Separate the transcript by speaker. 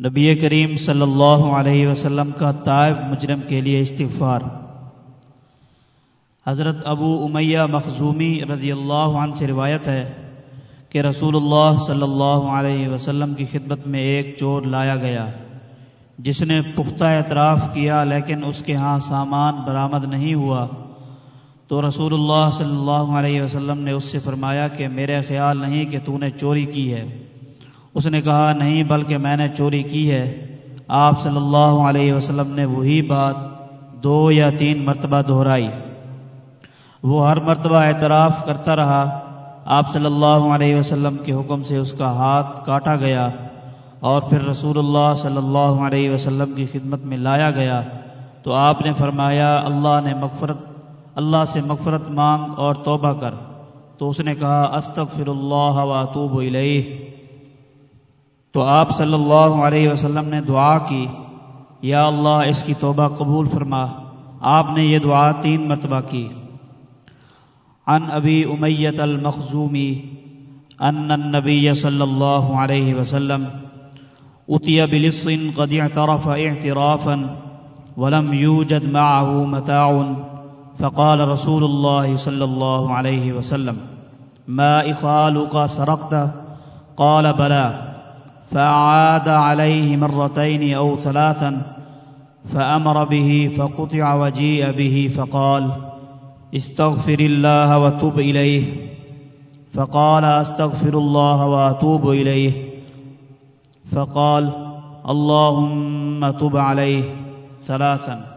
Speaker 1: نبی کریم صلی اللہ علیہ وسلم کا طائب مجرم کے لیے استغفار۔ حضرت ابو امیہ مخزومی رضی اللہ عنہ سے روایت ہے کہ رسول اللہ صلی اللہ علیہ وسلم کی خدمت میں ایک چور لایا گیا، جس نے پختہ اعتراف کیا لیکن اس کے ہاں سامان برآمد نہیں ہوا۔ تو رسول اللہ صلی اللہ علیہ وسلم نے اس سے فرمایا کہ میرے خیال نہیں کہ تو نے چوری کی ہے۔ اس نے کہا، نہیں، بلکہ میں نے چوری کی ہے۔ آپ صلی اللہ علیہ وسلم نے وہی بات دو یا تین مرتبہ دہرائی۔ وہ ہر مرتبہ اعتراف کرتا رہا۔ آپ صلی اللہ علیہ وسلم کے حکم سے اس کا ہاتھ کاٹا گیا اور پھر رسول اللہ صلی اللہ علیہ وسلم کی خدمت میں لایا گیا۔ تو آپ نے فرمایا، اللہ نے مغفرت، اللہ سے مغفرت مانگ اور توبہ کر۔ تو اس نے کہا، استغفر اللہ واتوب الیہ۔ تو آپ صلی اللہ علیہ وسلم نے دعا کی، یا اللہ، اس کی توبہ قبول فرما۔ آپ نے یہ دعا تین مرتبہ کی۔ عن ابی امیت المخزومی، ان النبی صلی اللہ علیہ وسلم اتي بلص قد اعترف اعترافا ولم يوجد معه متاع، فقال رسول الله صلى الله عليه وسلم، ما إخالك سرقت؟ قال بلى فأعاد عليه مرتين أو ثلاثا فأمر به فقطع وجيء به فقال استغفر الله وتب إليه فقال أستغفر الله وأتوب إليه فقال اللهم تب عليه ثلاثا